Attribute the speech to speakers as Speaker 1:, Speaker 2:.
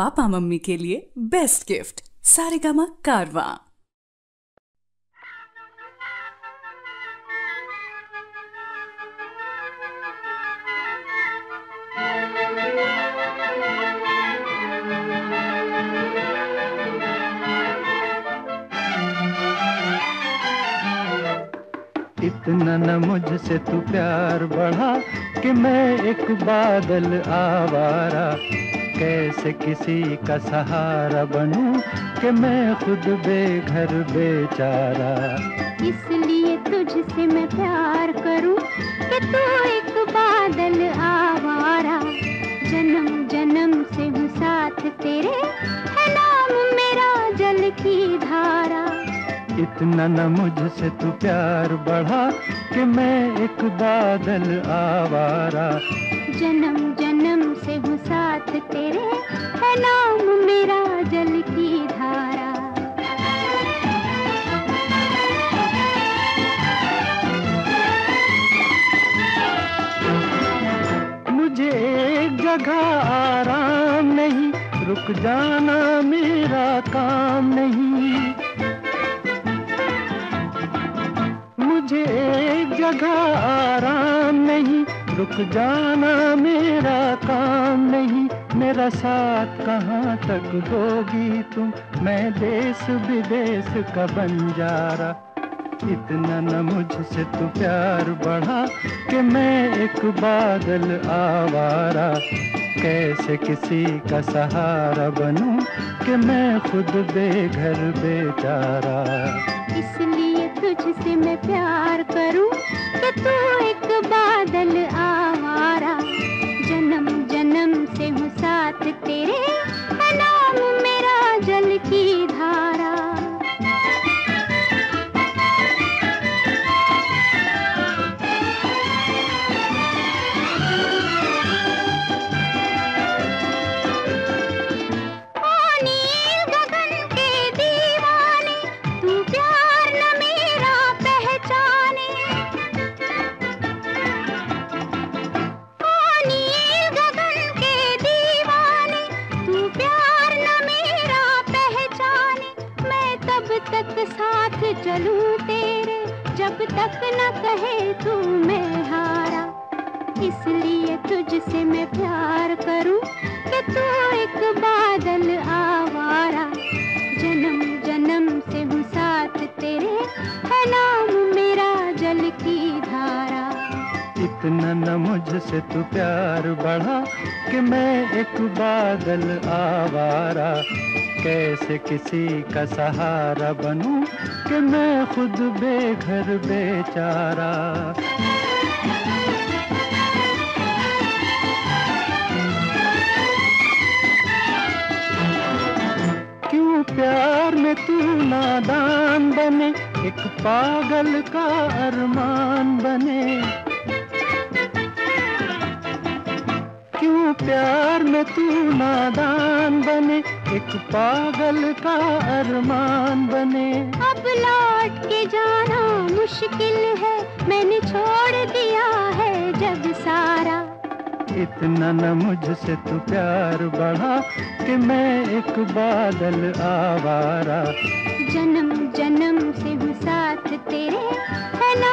Speaker 1: Papa mummy के लिए best gift Saregama कारवा।
Speaker 2: इतना न मुझसे तू प्यार बढ़ा कि मैं एक बादल आवारा। कैसे किसी का सहारा बनूं कि मैं खुद बेघर बेचारा?
Speaker 3: इसलिए तुझसे मैं प्यार
Speaker 2: इतना न मुझसे तू प्यार बढ़ा कि मैं एक बादल आवारा।
Speaker 3: जन्म जन्म से हूँ साथ तेरे है नाम मेरा जल की धारा।
Speaker 2: मुझे एक जगह आराम नहीं रुक जाना मेरा काम नहीं। एक जगह आराम नहीं। रुक जाना मेरा काम नहीं। मेरा साथ कहाँ तक होगी तुम? मैं देश विदेश का बंजारा। इतना न मुझसे तू प्यार बढ़ा कि मैं एक बादल आवारा। कैसे किसी का सहारा बनूं कि मैं खुद बेघर बेचारा?
Speaker 3: इसलिए तुझसे मैं प्यार करूँ कि तू चलूँ तेरे, जब तक न कहे तू मैं हारा। इसलिए तुझसे मैं प्यार करूँ कि तू एक
Speaker 2: इतना न मुझसे तू प्यार बढ़ा कि मैं एक बादल आवारा। कैसे किसी का सहारा बनूं कि मैं खुद बेघर बेचारा? एक पागल का अरमान बने। क्यों प्यार में तू नादान बने? एक पागल का अरमान बने।
Speaker 3: अब लौट के जाना मुश्किल है, मैंने छोड़ दिया है जब सारा
Speaker 2: इतना न मुझसे तू प्यार बढ़ा कि मैं एक बादल आवारा।
Speaker 3: जन्म जन्म से हूँ साथ तेरे, है नाम